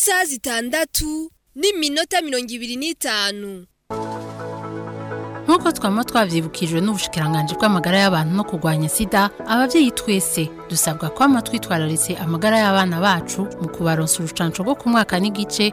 isaha zitandatu n'iminota mirongo ibiri n'itanu nk'uko twaba twabyibukijwe n'ubushikiranganji bw'amagara y'abantu no kurwanya sida ababyeyi twese dusabwa kwama twitwararitse amagara y'abana bacu mu kubaronsa urucanco rwo ku mwaka n'igice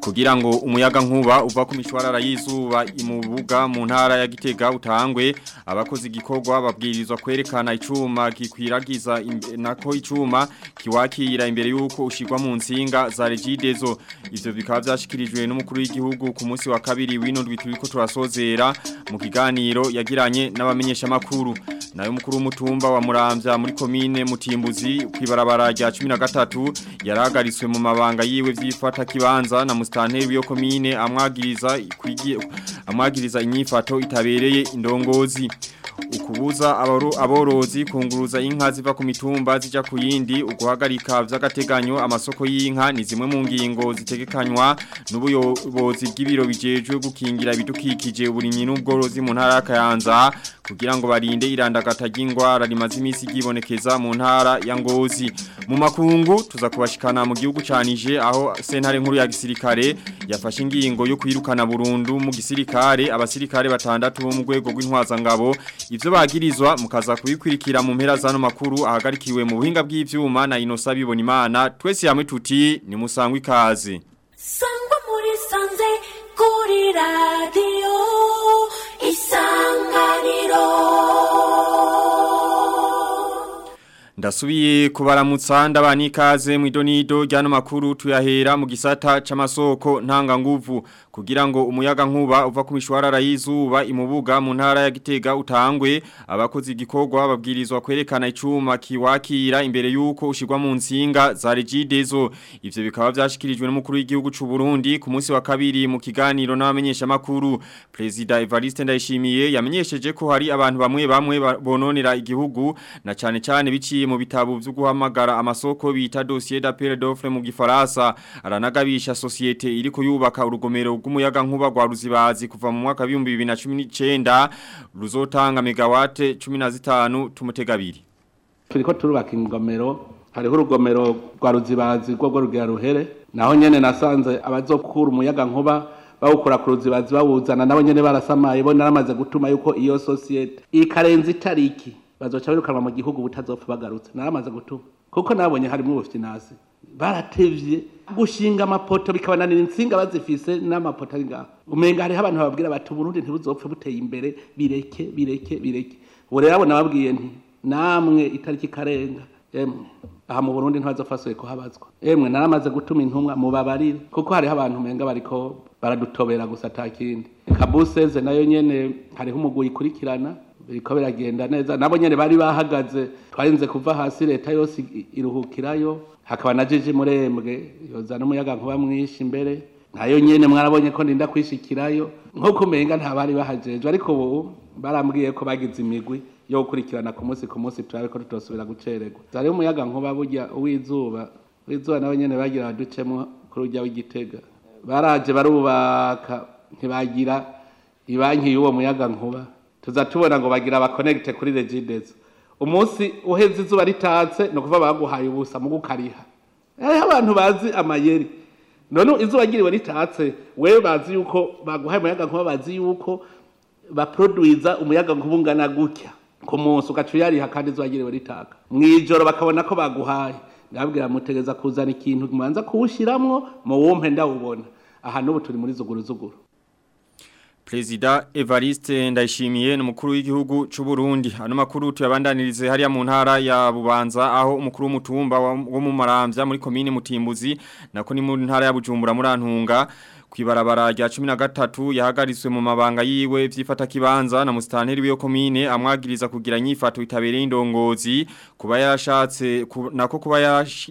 kugira ngo umuyaga nkuba uva ku mishwarara y'izuba imubuga mu ntara ya Gitega utangwe abakoze igikorwa babwirizwa kwerekana icuma gikwiragiza nako icuma kiwakira imbere yuko ushirwa mu nsinga za rigidezo ivyo bikaba byashikirijwe n'umukuru w'igihugu ku munsi wa kabiri w'inondwi turiko turasozera mu kiganiro yagiranye n'abamenyesha makuru nayo mukuru w'umutumba wa Muramvya muri komine Mutimbuzi kwibarabara rya 13 yaragariswe mu mabanga yiwe by'ifata kibanza na Musitanteri w'iyo komine amwagiriza amwagiriza inyifato itabereye indongozi ukubuza aborozi kunguruza inka ziva ku mitumba zijya ku yindi uguhagarika by'agateganyo amasoko y'inka ni zimwe mu ngingo zitegekanywa n'ubuyobozi bw'ibiro bijejwe gukingira bidukikije uburimyi n'ubworozi mu ntara y'akayanza kugira ngo barinde irandagata ry'indwara rimaze iminsi ryibonekeza mu ntara ya ngozi mu makungu tuza kubashikana mu gihugu cyanije aho sentare nkuru ya gisirikare yafashe ingingo yo kwirukana burundu mu gisirikare abasirikare batandatu bo mu rwego ngabo. ivyo bagirizwa mukaza kubikwirikira mu mpera zano makuru ahagarikiwe mu buhinga bw'ivyuma na Inosa bibona imana twese hamwe tuti ni musangwa ikaze sangwa muri sanze kuri radio isanganiro Ndasubiye kubaramutsa ndabani mu idonido ryano makuru tuyahera mu gisata c'amasoko ntanga nguvu kugira ngo umuyaga nkuba uva ku mishwarara y'izuba imubuga mu ntara ya Gitega utangwe abakozi gikorwa babwirizwa kwerekana icyuma kiwakira imbere yuko ushigwa mu nsinga za rigidezo ivyo bikaba byashikirijwe n'umukuru w'igihugu cy'u Burundi ku munsi wa kabiri mu kiganiro n'abamenyesha makuru President Evariste Ndayishimiye yamenyesheje ko hari abantu bamwe bamwe bononera igihugu na cyane cyane biciye mu bitabo byo guhamagara amasoko bita dossier d'appel d'offre mu gifaransa aranagabisha societe iri kuyubaka urugomero rw'umuyaga nkuba rwa ruzibazi kuva mu mwaka 2019 ruzotanga megawate 15 tumutegabiri turiko turubaka ingomero hariho urugomero rwa ruzibazi rwo rwo rugira ruhere naho nyene nasanze abazokura umuyaga nkuba bawukura ku ruzibazi bawuzana nabo nyene barasamaye bo naramaze gutuma yuko iyo societe ikarenza itariki bazoca birukanwa mu gihugu butazopfa bagarutse naramaze gutuma kuko nabonye harimo ubufite nazi baratevye gushinga amapoto bikabananira insinga bazifise n'amapoto ari ngaho umenga hariho abantu bababwira bati uburundi ntibuzopfe buteye imbere bireke bireke bireke ubu rero abo nababwiye nti namwe itariki karenga emwe aha mu burundi ntibazofasuye kuhabazwa emwe naramaze gutuma intumwa mubabarire kuko hariho abantu umenga bariko baradutobera gusa atakindi kabuseze nayo nyene hariho umugwi ikurikirana biko biragenda neza nabo nyene bari bahagaze twarinze kuva hasi leta yose iruhukirayo hakaba na jiji murembwe yozana umuyaga nkuba mwishi imbere nayo nyene mwarabonye ko ndinda kwishikirayo nk'uko umenga nta bari bahajejwe ariko ubu barambwiye ko bagize imigwi yo gukurikirana ku munsi ku munsi turabe ko tutosubira gucererwa hari umuyaga nkuba burya uw'izuba uw'izuba nawe nyene bagira baducemo kuri urya w'igitega baraje barubaka ntibagira ibanki y'uwo muyaga nkuba tuza tubona ngo bagira bakonegite kuri regidezo umunsi uheze izuba ritatse ni ukuvuga baguhaye ubusa mu gukariha hariho abantu bazi amayeri none izuba ryiriwe ritatse wewe bazi yuko baguhaye umuyaga nkuba bazi yuko baproduiza umuyaga nkuba ungana gutya ku munsi ugaca uyariha kandi izuba ryiriwe ritaka mu ijoro bakabona ko baguhaye ndabwira mutegeza kuzana ikintu mubanza kuwushyiramwo mu wumpe ndawubona aha n'ubu turi muri zuguruzuguru Prezida Evariste Ndayishimiye n'umukuru w'igihugu cy'u Burundi. Ano makuru tuyabandanirize hariya mu ntara ya Bubanza aho umukuru w'umutumba wo mu Maramvya muri komine Mutimbuzi nako ni mu ntara ya Bujumbura muri Antunga. Kuibarabara rya 13 yahagaritswe mu mabanga yiwe vyifata kibanza na mustaneri w'iyo komine amwagiriza kugira nyifato itabere indongozi kuba yarashatse ku, nako kuba yash,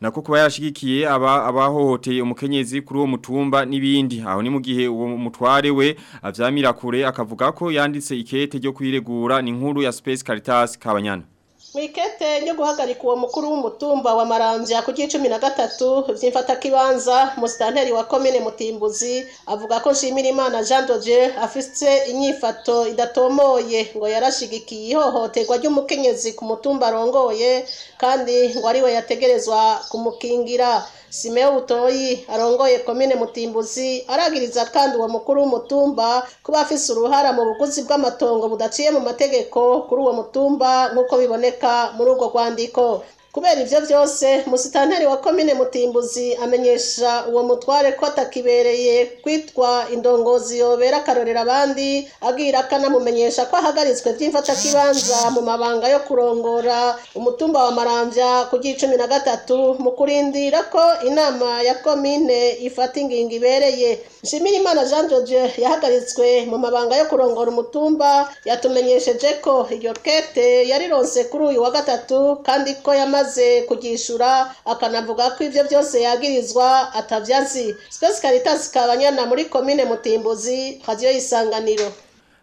nako kuba yarashigikiye aba abahohoteye umukenyezi kuri uwo mutumba nibindi aho ni mu gihe uwo mutware we akavuga ko yanditse ikete ryo kwiregura ni inkuru ya Space Caritas Kabanyana mu ikete ryo guhagarika uwo mukuru w'umutumba wa maranzira ku gihe cumi na gatatu by'imfatakibanza musitanteri wa komine mutimbuzi avuga ko nshimira imana jean dogere afite inyifato idatomoye ngo yarashigikiye ihohoterwa ry'umukenyezi ku mutumba arongoye kandi ngo ariwe yategerezwa kumukingira simeya butoyi arongoye komine mutimbuzi aragiriza kandi uwo mukuru w'umutumba kuba afise uruhara mu buguzi bw'amatongo budaciye mu mategeko kuri uwo mutumba nk'uko biboneka muri urwo rwandiko kubera ibyo byose musitanteri wa komine mutimbuzi amenyesha uwo mutware ko atakibereye kwitwa indongozi yobera akarorera abandi abwira akanamumenyesha ko ahagaritswe by'imfatakibanza mu mabanga yo kurongora umutumba wa marambya ku cumi na gatatu mu kurindira ko inama ya komine ifata ingingo ibereye nshimirimana jean george yahagaritswe mu mabanga yo kurongora umutumba yatumenyesheje ko iyo kete yarironse kuri uyu wa gatatu kandi ko yamaze amaze kugishyura akanavuga ko ibyo byose yagirizwa atabyazi sipesi karitasi kabanyana muri komine mutimbuzi radiyo y'isanganiro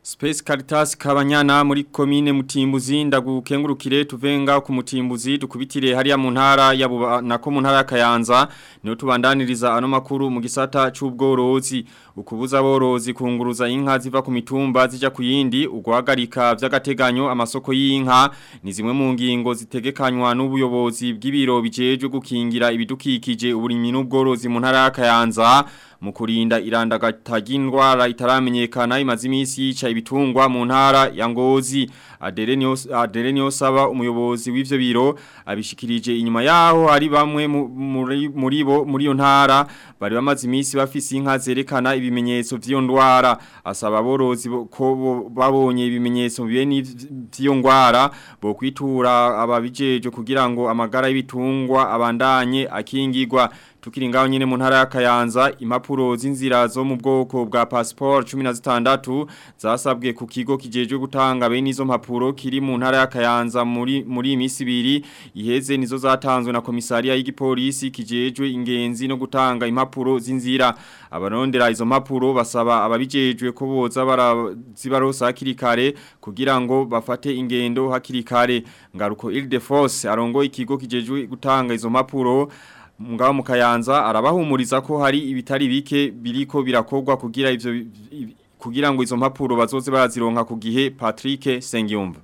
Space Caritas Kabanyana muri komine Mutimbuzi ndagukengurukire tuvenga ku Mutimbuzi dukubitire hariya mu ntara ya nako mu ntara ya Kayanza niyo tubandaniriza ano makuru mu gisata c'ubworozi ukubuza aborozi kunguruza inka ziva ku mitumba zija ku yindi uguhagarika vy'agateganyo amasoko y'inka ni zimwe mu ngingo zitegekanywa n'ubuyobozi bw'ibiro bijejwe gukingira ibidukikije uburimi n'ubworozi mu ntara ya Kayanza mu kurinda irandagatajwa indwara itaramenyekana imaze iminsi yica ibitungwa mu ntara ya Ngozi adere niyo saba umuyobozi w'ivyo biro abishikirije inyuma yaho ari bamwe muri bo muri iyo ntara bari bamaze iminsi bafise inka zerekana ibimenyetso vy'iyo ndwara asaba borozi ko babonye ibimenyetso bibe n'iyo ndwara bo kwitura ababijeje kugira ngo amagara y'ibitungwa abandanye akingirwa tukiri ngaho nyine mu ntara y'akayanza impapuro z'inzira zo mu bwoko bwa pasiporo cumi na zitandatu zasabwe ku kigo kijejwe gutanga bene izo mpapuro igipuro kiri mu ntara y'akayanza muri muri imisi ibiri iheze nizo zatanzwe na komisariya y'igipolisi kijejwe ingenzi no gutanga impapuro z'inzira abarondera izo mpapuro basaba ababijejwe ko boza barazibarosa hakiri kare kugira ngo bafate ingendo hakiri kare ngaruko Ildefos arongo ikigo kijejwe gutanga izo mpapuro ngaho mu kayanza arabahumuriza ko hari ibitari bike biriko birakogwa kugira ivyo kugira ngo izo mpapuro bazoze barazironka ku gihe Patrick Sengiyumva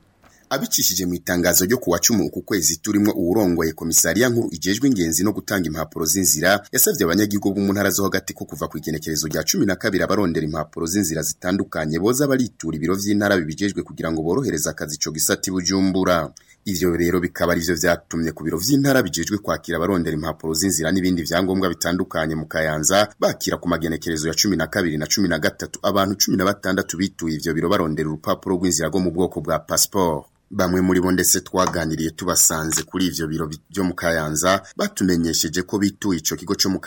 abicishije mu itangazo ryo kuwa cumi uku kwezi turimo uwurongoye komisariya nkuru igejwe ingenzi no gutanga impapuro z'inzira yasabye abanyagihugu bo mu ntara zo hagati ko kuva ku igenekerezo rya cumi na kabiri abarondera impapuro z'inzira zitandukanye boza baritura ibiro by'intara bibijejwe kugira ngo borohereze akazi ico gisati bujumbura Ivyo rero bikaba arivyo vyatumye ku biro vy'intara bijejwe kwakira abarondera impapuro z'inzira n'ibindi vyangombwa bitandukanye mu Kayanza bakira ku magenekerezo ya 12 na 13 abantu 16 bituye ivyo biro barondera urupapuro rw'inzira rwo mu bwoko bwa passport Bamwe muri bo ndetse twaganiriye tubasanze kuri ivyo biro byo mu Kayanza batumenyesheje ko bituye ico kigo cyo mu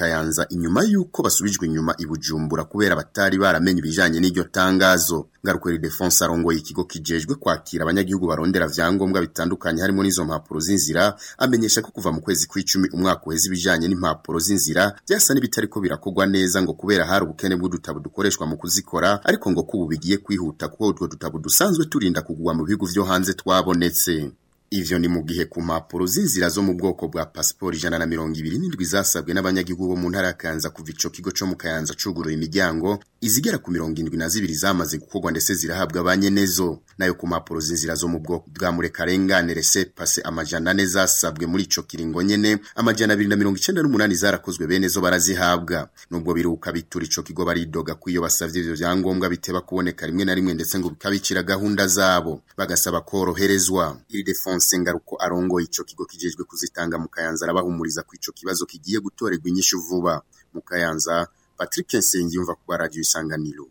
inyuma yuko basubijwe inyuma i Bujumbura kubera batari baramenye ibijanye n'iryo tangazo Garukweri Defense arongoye ikigo kijejwe kwakira abanyagihugu barondera vyangombwa bitandukanye harimo n'izo mpapuro z'inzira amenyesha ko kuva mu kwezi kw'icumi umwaka uheze ibijanye n'impapuro z'inzira byasa n'ibitariko birakogwa neza ngo kubera hari ubukene bw'udutabo dukoreshwa mu kuzikora ariko ngo kubu bigiye kwihuta kuko utwo dutabo dusanzwe turinda kugugwa mu bihugu vyo hanze rwabonetse ivyo ni mu gihe ku mpapuro z'inzira zo mu bwoko bwa pasiporo ijana na mirongo ibiri n'indwi zasabwe n'abanyagihugu bo mu ntara ya Kayanza kuva ico kigo co mu Kayanza cuguruye imiryango izigera ku mirongo indwi na zibiri zamaze gukorwa ndetse zirahabwa ba nyenezo nayo ku mpapuro z'inzira zo mu bwoko bwa murekarengane rese pase amajana ane zasabwe muri ico kiringo nyene amajana abiri na mirongo icenda n'umunani zarakozwe bene zo barazihabwa nubwo biruka bitura ico kigo baridoga ko iyo basavye ivyo vyangombwa biteba kuboneka rimwe na rimwe ndetse ngo bikabicira gahunda zabo bagasaba koroherezwa iri defonse ngaruko arongoye icyo kigo kijejwe kuzitanga mu kayanza arabahumuriza ko ico kibazo kigiye gutorerwa inyishu vuba mu kayanza Patrick Nsengiyumva ku radio isanganiro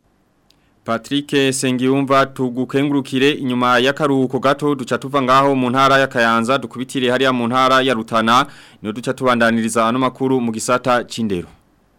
Patrick Sengiyumva tugukengurukire inyuma y'akaruhuko gato duca tuva mu ntara ya Kayanza dukubitire hariya mu ntara ya Rutana no duca tubandaniriza ano makuru mu gisata c'indero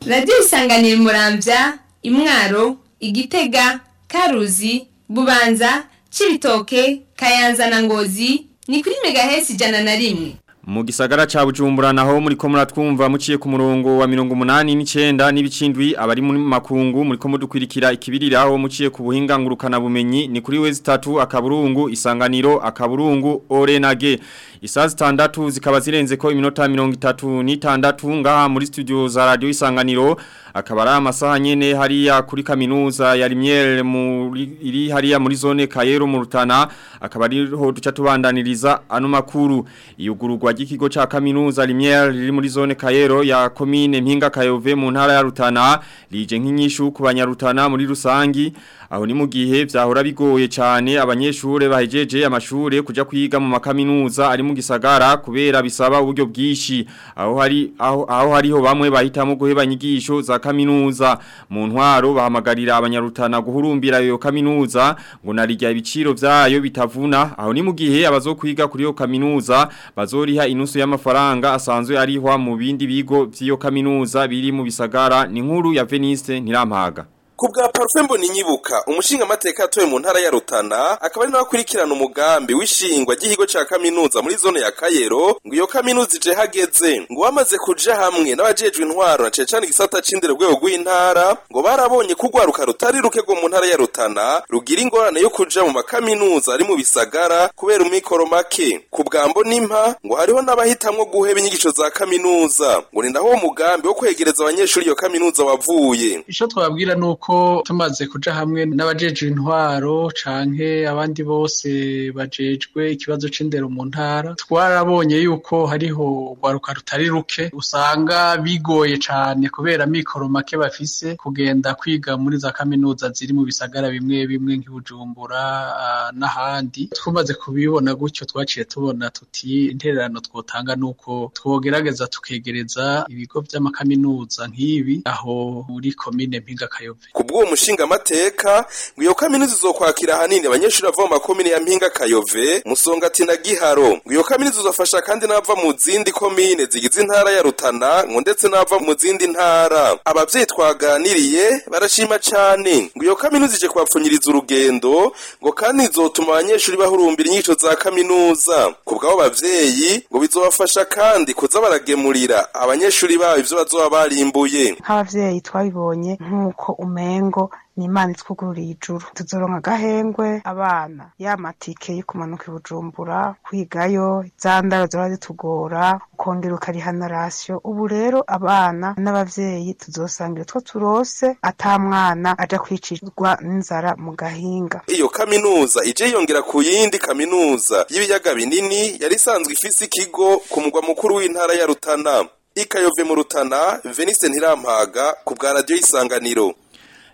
Radio isanganiro murambya imwaro igitega karuzi bubanza cibitoke kayanza na ngozi ni kuri megahesi jana na rimwe mu gisagara cya bujumbura naho muri ko muratwumva muciye ku murongo wa mirongo umunani n'icyenda n'ibicindwi abari muri makungu muri ko ikibiri ikibiriraho muciye ku buhinga ngurukanabumenyi ni kuri wezi tatu akaburungu isanganiro akaburungu orenage isaha zitandatu zikaba zirenze ko iminota mirongo itatu n'itandatu nga muri studio za radio isanganiro akaba ari amasaha nyene hariya kuri kaminuza ya Limiel muri iri hariya muri zone Kayero mu Rutana akaba ariho duca tubandaniriza ano makuru yugurugwa ry'ikigo ca kaminuza Limiel riri muri zone Kayero ya commune Mpinga Kayove mu ntara ya Rutana lije nk'inyishu kubanya banyarutana muri rusangi aho ni mu gihe byahora bigoye cyane abanyeshuri bahejeje amashuri kujya kwiga mu makaminuza ari mu gisagara kubera bisaba uburyo bwishi. aho hari aho hariho bamwe bahitamo guheba inyigisho za kaminuza mu ntwaro bahamagarira abanyarutana guhurumbira iyo kaminuza ngo narijya ibiciro byayo bitavuna aho ni mu gihe abazokwiga kuri iyo kaminuza bazoriha inusu y'amafaranga asanzwe arihwa mu bindi bigo by'iyo kaminuza biri mu bisagara ni nkuru ya Venice ntirampaga ku bwa parufe mbona inyibuka umushinga amateka mu ntara ya rutana akaba ari nawe akurikirana umugambi w'ishingwa ry'ikigo cya kaminuza muri zone ya kayero ngo iyo kaminuza ije hageze ngo wamaze kuja hamwe n'abajejwe intwaro na cecane gisata c'indero rwego rw'intara ngo barabonye kugwaruka rutari ruke rwo mu ntara ya rutana rugira ingorane yo kuja mu makaminuza ari mu bisagara kubera umikoro make ku bwa mbonimpa ngo hariho n'abahitamwo guheba inyigisho za kaminuza ngo ni naho umugambi wo kwegereza abanyeshuri iyo kaminuza wavuye ico twababwira nuko ko tumaze kuja hamwe n'abajejwe intwaro canke abandi bose bajejwe ikibazo c'indero mu ntara twarabonye yuko hariho urwaruka rutari ruke usanga bigoye cane kubera amikoro make bafise kugenda kwiga muri za kaminuza ziri mu bisagara bimwe bimwe nk'ibujumbura n'ahandi Tumaze kubibona gutyo twaciye tubona tuti intererano twotanga nuko twogerageza tukegereza ibigo vy'amakaminuza nk'ibi aho muri komine mpinga kayove ku bw'uwo mushingamateka ngo iyo kaminuza izokwakira ahanini abanyeshuri bava mu makomine ya mpinga kayove musongati na giharo ngo iyo kaminuza izofasha kandi n'abava mu zindi komine zigize intara ya rutana ngo ndetse n'abava mu zindi ntara ababyeyi twaganiriye barashima cyane ngo iyo kaminuza ije kubapfunyiriza urugendo ngo kandi izotuma abanyeshuri bahurumbira inyito za kaminuza ku bw'abo babyeyi ngo bizobafasha kandi kuza baragemurira abanyeshuri babo ibyo bazoba barimbuye nk'ababyeyi twabibonye nk'uko umenya nengo ni imana itwugururiye ijuru tuzoronka agahengwe abana y'amatike yo kumanuka i bujumbura kwigayo za ndaro zora zitugora ukongera ukarihana rasiyo ubu rero abana n’ababyeyi tuzosangira utwo turose ata mwana aja kwicirwa n'inzara mu gahinga iyo kaminuza ije yongera ku yindi kaminuza y'ibiyaga binini yari isanzwe ifise ikigo ku mugwa mukuru w'intara ya rutana ikayove mu rutana venise ntirampaga ku bwa radiyo y'isanganiro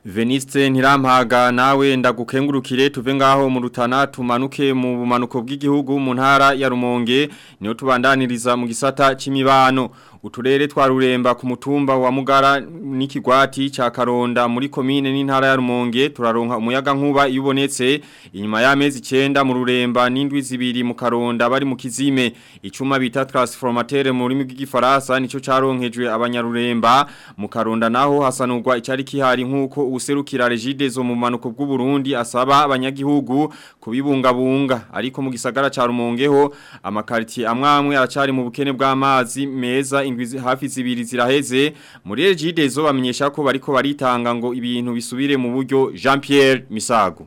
veniste ntirampaga nawe ndagukengurukire tuve ngaho mu rutana tumanuke mu bumanuko bw'igihugu mu ntara ya rumonge niyo tubandaniriza mu gisata cy'imibano uturere twa ruremba ku mutumba wa mugara n'ikigwati cya karonda muri komine n'intara ya rumonge turaronka umuyaga nkuba iyo ubonetse inyuma y'amezi icyenda mu ruremba n'indwi zibiri mu karonda bari mu kizime icyuma bita taransiforumatere mu rurimi rw'igifaransa nicyo cyaronkejwe abanyaruremba mu karonda naho hasanurwa icyari kihari nk'uko ubuserukira regide zo mu bumanuko bw'uburundi asaba abanyagihugu kubibungabunga ariko mu gisagara cya rumongeho amakaritiye amwe amwe mu bukene bw'amazi meza hafi zibiri ziraheze muri RGD zo bamenyesha ko bariko baritanga ngo ibintu bisubire mu buryo Jean Pierre Misago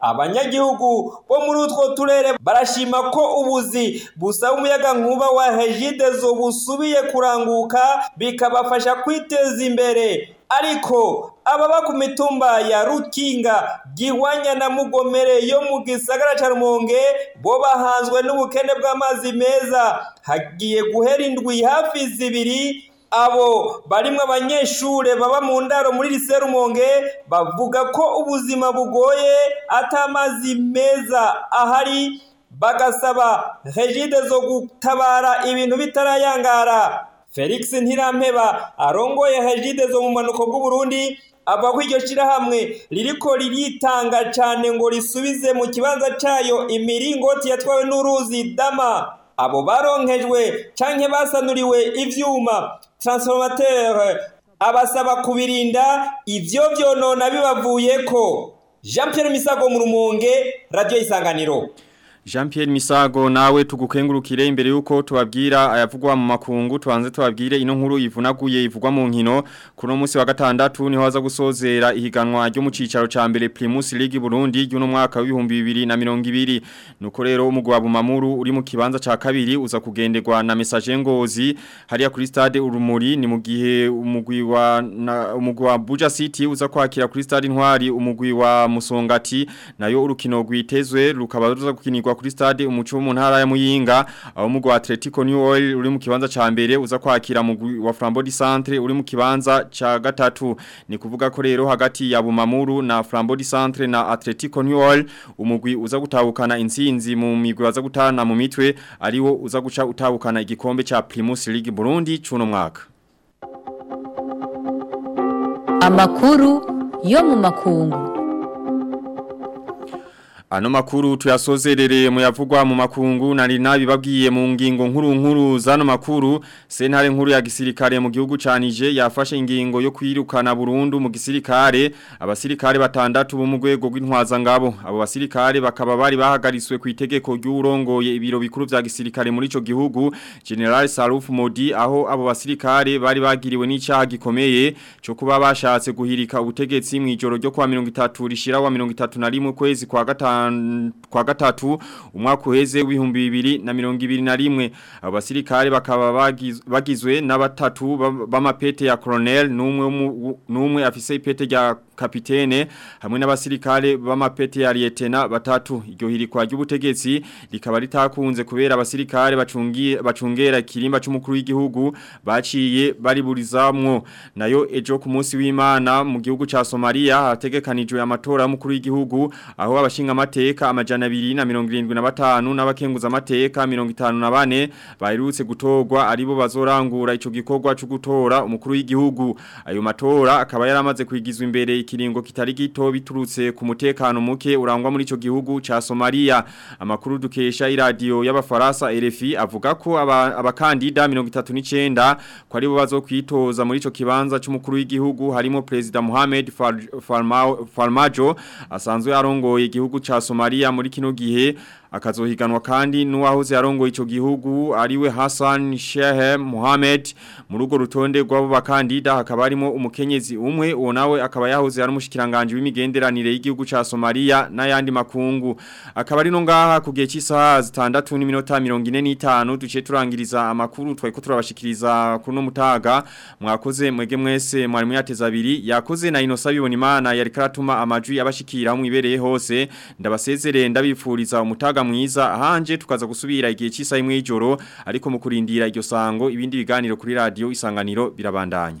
abanyagihugu bo muri utwo turere barashima ko ubuzi busaba umuyaga nkuba wa regidezo busubiye kuranguka bikabafasha kwiteza imbere ariko ababa ku mitumba ya rukinga gihwanya na mugomere yo mu gisagara cya rumonge bo bahanzwe n'ubukene bw'amazi meza hagiye guhera indwi hafi zibiri abo barimo abanyeshuri baba mu ndaro muri lise rumonge bavuga ko ubuzima bugoye atamazi meza ahari bagasaba regide zo gutabara ibintu bitarayangara felix ntirampeba arongoye Hejide zo mu mpanuko bw'uburundi abaho iryo shyirahamwe ririko riritanga cyane ngo risubize mu kibanza cyayo imiringoti yatwawe n'uruzi dama abo baronkejwe canke basanuriwe ibyuma taransifomateri abasaba kubirinda ibyo byonona bibavuye ko jean Pierre misago mu rumunge radiyo isanganiro Jean Pierre Misago nawe tugukengurukire imbere yuko tubabwira ayavugwa mu makungu tubanze tubabwire ino nkuru yivunaguye ivugwa mu nkino kuno munsi wa gatandatu niho aza gusozera ihiganwa ryo mu cicaro ca mbere Primus League Burundi y'uno mwaka wa 2020 nuko rero umugwa bumamuru uri mu kibanza ca kabiri uza kugenderwa na message ngozi hariya kuri stade urumuri ni mu gihe umugwi wa umugwa Buja City uza kwakira kuri stade Ntwari umugwi wa Musongati nayo urukino rwitezwe rukaba ruza gukinirwa guhaguruka kuri stade umuco mu ntara ya Muyinga aho mu Atletico New Oil uri mu kibanza ca mbere uza kwakira mu wa Flambeau Centre uri mu kibanza ca gatatu ni kuvuga ko rero hagati ya Bumamuru na Flambeau Centre na Atletico New Oil umugwi uza gutahukana insinzi mu migwi baza gutana mu mitwe ariwo uza guca utahukana igikombe ca Primus League Burundi cuno mwaka amakuru yo mu makungu Ano makuru tuyasozerere muyavugwa mu makungu nari nabi babwiye mu ngingo nkuru nkuru zano makuru sentare nkuru ya gisirikare mu gihugu canije yafashe ingingo yo kwirukana burundu mu gisirikare abasirikare batandatu bo mu rwego rw'intwaza ngabo abo basirikare bakaba bari bahagariswe ku itegeko ry'urongoye ibiro bikuru bya gisirikare muri ico gihugu General Saluf Modi aho abo basirikare bari bagiriwe n'icaha gikomeye cyo kuba bashatse guhirika ubutegetsi mu ijoro ryo kwa 30 rishira wa 31 kwezi kwa gatanu kwa gatatu umwaka uheze wihumbi bibiri na mirongo ibiri na rimwe abasirikare bakaba bagizwe n'abatatu b'amapete ya colonel n'umwe n'umwe afise ipete rya kapitene hamwe n'abasirikare b'amapete ya Lietena batatu iryo hirikwa ry'ubutegetsi likaba ritakunze kubera abasirikare bacungiye bacungera kirimba c'umukuru w'igihugu baciye bari burizamwo nayo ejo ku munsi w'Imana mu gihugu ca Somalia hategekanijwe amatora y'umukuru w'igihugu aho abashinga amateka amajana 275 n'abakenguza amateka 54 baherutse gutogwa aribo bazorangura ico gikorwa cyo gutora umukuru w'igihugu ayo matora akaba yaramaze kwigizwa imbere ikiringo kitari gito biturutse ku mutekano muke urangwa muri ico gihugu ca Somalia amakuru dukesha iradio y'abafaransa RFI avuga ko abakandida 39 ko ari bo bazokwitoza muri ico kibanza c'umukuru w'igihugu harimo president Mohamed Farmajo asanzwe arongoye igihugu ca Somalia muri kino gihe akazohiganwa kandi n'uwahoze arongoye ico gihugu ariwe Hassan Sheikh Mohamed Murugo rutonde rw'abo bakandida hakaba harimo umukenyezi umwe uwo nawe akaba yakoze hari umushikiranganje w'imigenderanire y'igihugu ca Somalia n'ayandi makungu akaba ari no ngaha kugiye cy'isaha zitandatu n'iminota 45 duce turangiriza amakuru twari ko turabashikiriza kuno mutaga mwakoze mwege mwese mwari muyateza abiri yakoze na Ino bibona imana yari karatuma amajwi abashikira mu ibereye hose ndabasezerere ndabipfuriza umutaga mwiza ahanje tukaza gusubira igihe cy'isaha imwe y'ijoro ariko mu kurindira iryo sango ibindi biganiro kuri radio isanganiro birabandanya